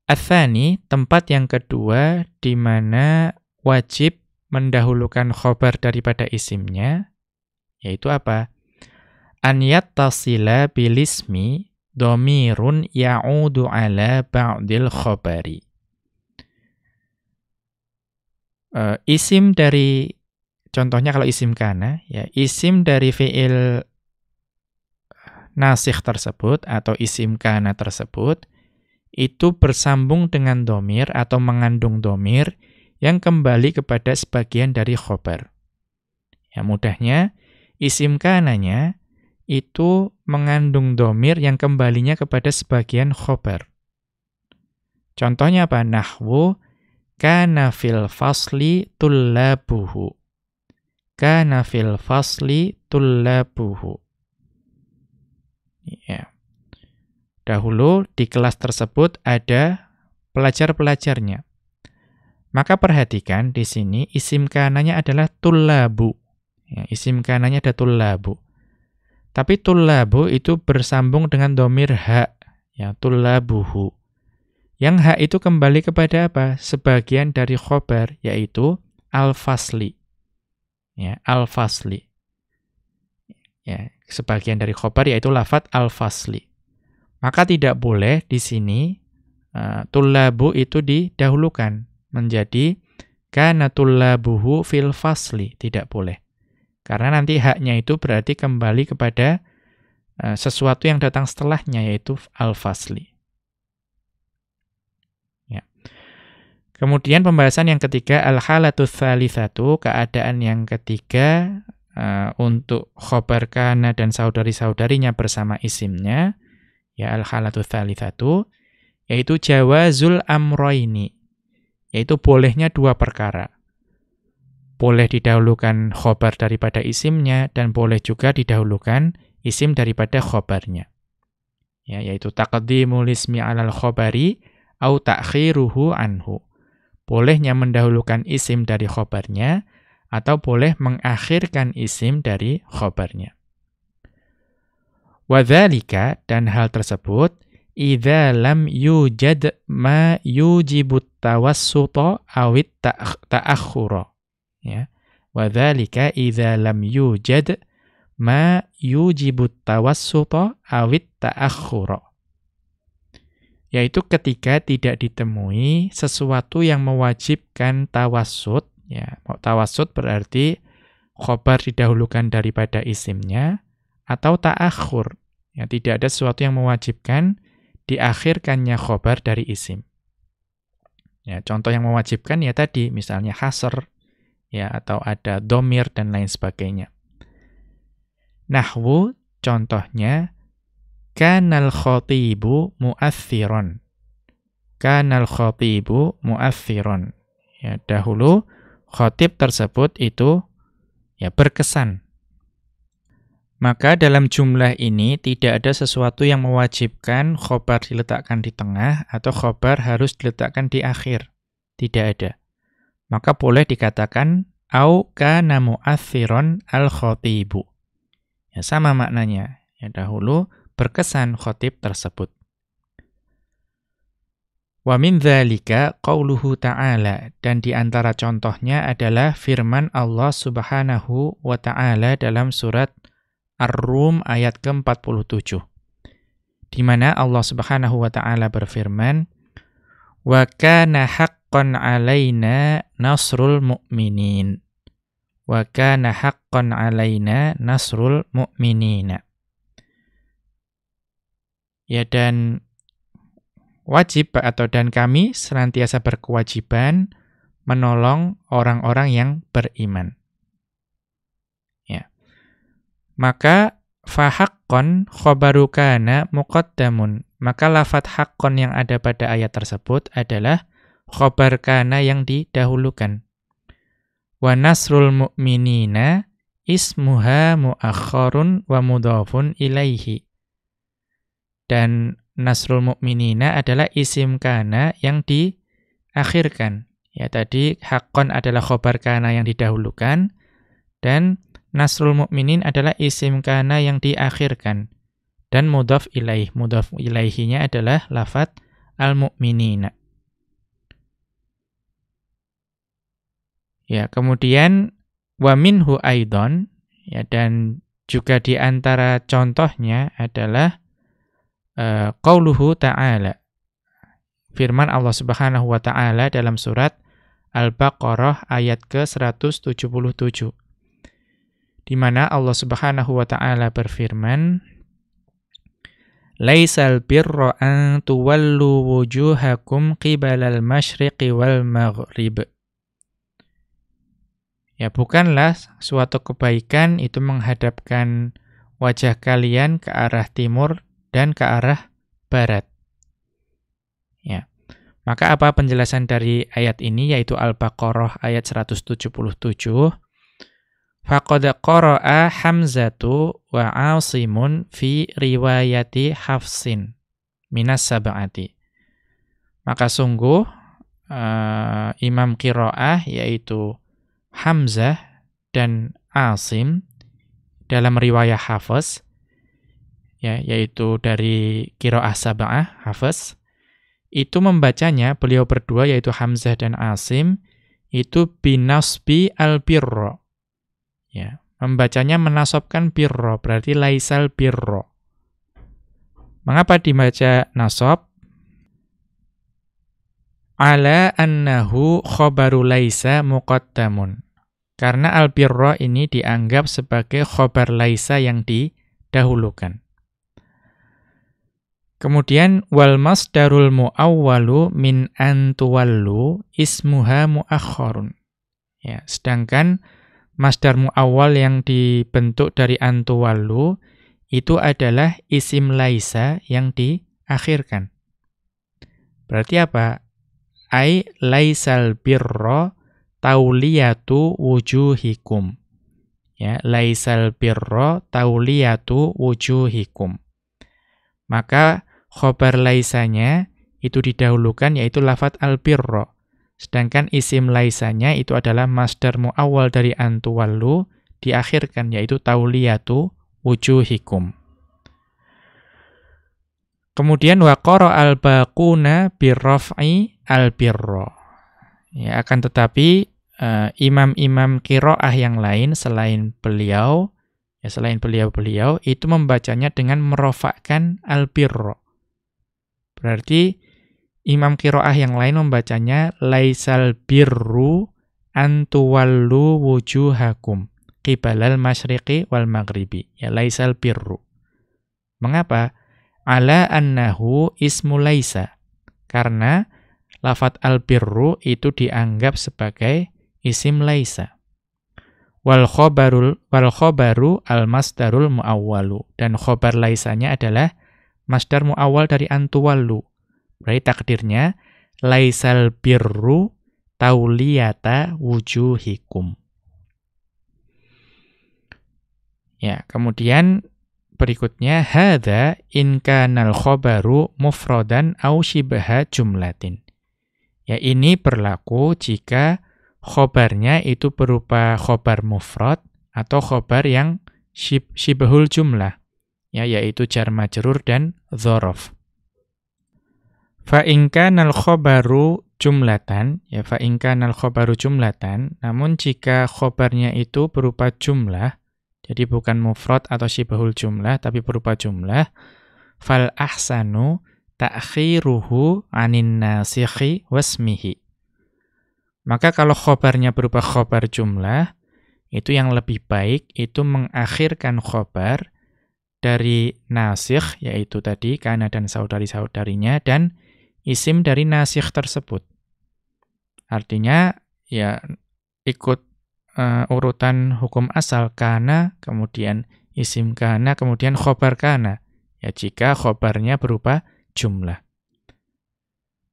Athani, tempat yang kedua di mana wajib mendahulukan khobar daripada isimnya, yaitu apa? An yattasila bilismi domirun ya'udu ala ba'dil khobari. Uh, isim dari, contohnya kalau isim kana, ya isim dari fi'il nasikh tersebut atau isim kana tersebut, itu bersambung dengan domir atau mengandung domir yang kembali kepada sebagian dari khobar. Ya mudahnya, isim kananya itu mengandung domir yang kembalinya kepada sebagian khobar. Contohnya apa? Nahwu, kana fil fasli tullabuhu. Kana fil fasli tullabuhu. Ya. Dahulu di kelas tersebut ada pelajar-pelajarnya. Maka perhatikan di sini isim kananya adalah tullabu. Ya, isim kananya ada tullabu. Tapi tullabu itu bersambung dengan domir ha, ya tullabuhu. Yang hak itu kembali kepada apa? Sebagian dari khobar, yaitu al-fasli. Ya, al-fasli. Ya, sebagian dari khobar yaitu lafat al-fasli. Maka tidak boleh di sini uh, tullabu itu didahulukan menjadi kana tullabuhu fil fasli, tidak boleh. Karena nanti haknya itu berarti kembali kepada uh, sesuatu yang datang setelahnya yaitu al-fasli. Kemudian pembahasan yang ketiga al-halatu tsalitsatu, keadaan yang ketiga uh, untuk khobar kana dan saudari-saudarinya bersama isimnya, ya al-halatu tsalitsatu, yaitu jawazul amroini, yaitu bolehnya dua perkara. Boleh didahulukan khobar daripada isimnya dan boleh juga didahulukan isim daripada khobarnya. Ya, yaitu taqdimul ismi 'alal khobari au ta'khiruhu anhu bolehnya mendahulukan isim dari khobarnya, atau boleh mengakhirkan isim dari khobarnya. Wadhalika, dan hal tersebut, idha lam yujad ma yujibut tawassuto awit ta'akhuro. Ya. Wadhalika idha lam yujad ma yujibut tawassuto awit ta'akhuro yaitu ketika tidak ditemui sesuatu yang mewajibkan tawasud ya. Tawasud berarti khobar didahulukan daripada isimnya atau ta'akhur. Ya tidak ada sesuatu yang mewajibkan diakhirkannya khobar dari isim. Ya contoh yang mewajibkan ya tadi misalnya hasr ya atau ada domir dan lain sebagainya nahwu contohnya kanal khatibu mu'athiron. Kanal khatibu mu'athiron. Ya, dahulu khatib tersebut itu ya berkesan. Maka dalam jumlah ini tidak ada sesuatu yang mewajibkan khobar diletakkan di tengah atau khobar harus diletakkan di akhir. Tidak ada. Maka boleh dikatakan au kana mu'athiron al-khatibu. Ya, sama maknanya. Ya, dahulu berkesan khotib tersebut. Wa min dzalika qauluhu ta'ala dan di antara contohnya adalah firman Allah Subhanahu wa taala dalam surat Ar-Rum ayat ke-47. Di mana Allah Subhanahu wa taala berfirman, "Wa kana haqqan 'alaina nasrul mu'minin." Wa kana haqqan 'alaina nasrul mu'minina. Ya dan wajib atau dan kami senantiasa berkewajiban menolong orang-orang yang beriman. Ya. Maka fahaqqon khobaru kana muqaddamun. Maka lafat haqqon yang ada pada ayat tersebut adalah khobar kana yang didahulukan. Wa nasrul mu'minina ismuha mu'akhkharun wa mudhafun ilaihi. Dan Nasrul Mukminina adalah isim kana yang diakhirkan. Ya tadi hakon adalah khobar kana yang didahulukan dan Nasrul Mukminin adalah isim kana yang diakhirkan. Dan mudhaf ilaih, mudhaf ilaihinya adalah lafat al-mu'minina. Ya, kemudian wa minhu aidon ya dan juga di antara contohnya adalah uh, qauluhu ta'ala. Firman Allah Subhanahu wa taala dalam surat Al-Baqarah ayat ke-177. Di mana Allah Subhanahu wa taala berfirman, Laisal birra an tuwallu wujuhakum qibalal masyriqi wal maghrib. Ya bukanlah suatu kebaikan itu menghadapkan wajah kalian ke arah timur dan ke arah barat. Ya. Maka apa penjelasan dari ayat ini yaitu Al-Baqarah ayat 177? Faqad qara'a Hamzatu wa 'Asimun fi riwayati Hafsin minas sab'ati. Maka sungguh uh, Imam Qiraah yaitu Hamzah dan Asim dalam riwayah Hafiz ya yaitu dari Qiraah Sab'ah Hafiz itu membacanya beliau berdua yaitu Hamzah dan Asim itu binasbi al-birro. Ya, membacanya menasobkan birro berarti laisal birro. Mengapa dibaca nasab? Ala annahu khobaru laisa muqaddamun. Karena al-birra ini dianggap sebagai khobar laisa yang didahulukan. Kemudian wal masdarul muawwalu min antuwallu ismuha muakhkharun. Ya, sedangkan masdar muawwal yang dibentuk dari antuwallu itu adalah isim laisa yang diakhirkan. Berarti apa? Ai laisal birra tauliyatu wujuhikum. Ya, laisal birra tauliyatu wujuhikum. Maka khobar laisanya itu didahulukan yaitu lafat al-birra. Sedangkan isim laisanya itu adalah masdar muawwal dari antuwallu diakhirkan yaitu tauliyatu wujuhikum. Kemudian waqara al-baquna birraf'i al-birra. Ya, akan tetapi uh, imam-imam kiroah yang lain selain beliau, ya selain beliau-beliau, itu membacanya dengan merofakkan al-birro. Berarti imam kiroah yang lain membacanya laisal birru antuwallu wujuhakum qibalal masyriqi wal maghribi. Ya laisal birru. Mengapa? Ala annahu ismu laisa. Karena lafat al-birru itu dianggap sebagai isim laisa. Wal khobarul wal khobaru al masdarul muawwalu dan khobar laisanya adalah masdar muawwal dari antuwallu. Berarti takdirnya laisal birru tauliyata wujuhikum. Ya, kemudian berikutnya hadza in kanal khobaru mufradan au shibha jumlatin. Ya, ini berlaku jika khobarnya itu berupa khobar mufrad atau khobar yang shib jumlah, ya, yaitu jar majrur dan dzaraf. Fa in kana khobaru jumlatan, ya fa in kana khobaru jumlatan, namun jika khobarnya itu berupa jumlah, jadi bukan mufrad atau shibhul jumlah tapi berupa jumlah, fal ahsanu ta'khiruhu anin nasikhi wasmihi. Maka kalau khobarnya berupa khobar jumlah, itu yang lebih baik itu mengakhirkan khobar dari nasikh, yaitu tadi kana dan saudari-saudarinya, dan isim dari nasikh tersebut. Artinya, ya ikut uh, urutan hukum asal kana, kemudian isim kana, kemudian khobar kana. Ya jika khobarnya berupa jumlah.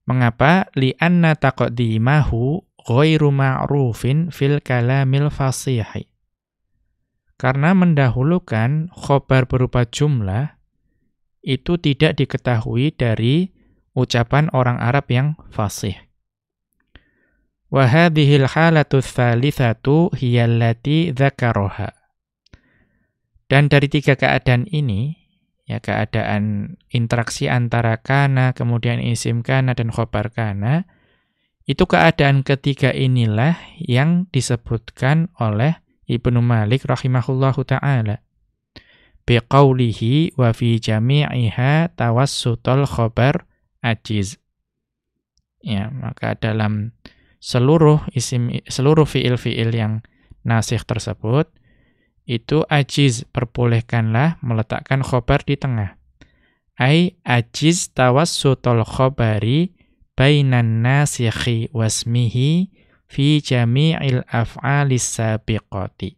Mengapa? Li'anna taqdimahu ghairu ma'rufin fil kalamil fasihi. Karena mendahulukan khobar berupa jumlah itu tidak diketahui dari ucapan orang Arab yang fasih. Wa hadhil halatu tsalitsatu hiya allati dzakaraha. Dan dari tiga keadaan ini, ya keadaan interaksi antara kana kemudian isim kana dan khobar kana itu keadaan ketiga inilah yang disebutkan oleh Ibnu Malik rahimahullahu taala biqaulihi wa fi jami'iha tawassutul khobar ajiz ya maka dalam seluruh isim seluruh fiil-fiil yang nasih tersebut itu ajiz, perbolehkanlah meletakkan khobar di tengah. Ai ajiz tawassutol khobari bainan nasikhi wasmihi fi jami'il af'alis sabiqati.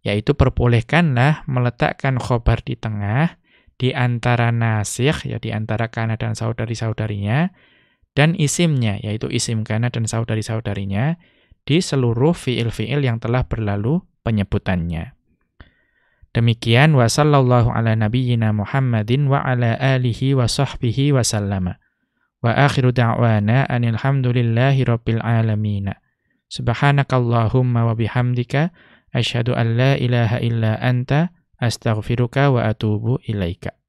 Yaitu perbolehkanlah meletakkan khobar di tengah di antara nasikh, ya di antara kana dan saudari-saudarinya, dan isimnya, yaitu isim kana dan saudari-saudarinya, di seluruh fiil-fiil yang telah berlalu penyebutannya. Demikian wa sallallahu ala nabiyyina Muhammadin wa ala alihi wa sahbihi wa sallama. Wa akhiru da'wana anil hamdulillahi rabbil alamin. Subhanakallahumma wa bihamdika asyhadu an la ilaha illa anta astaghfiruka wa atubu ilaika.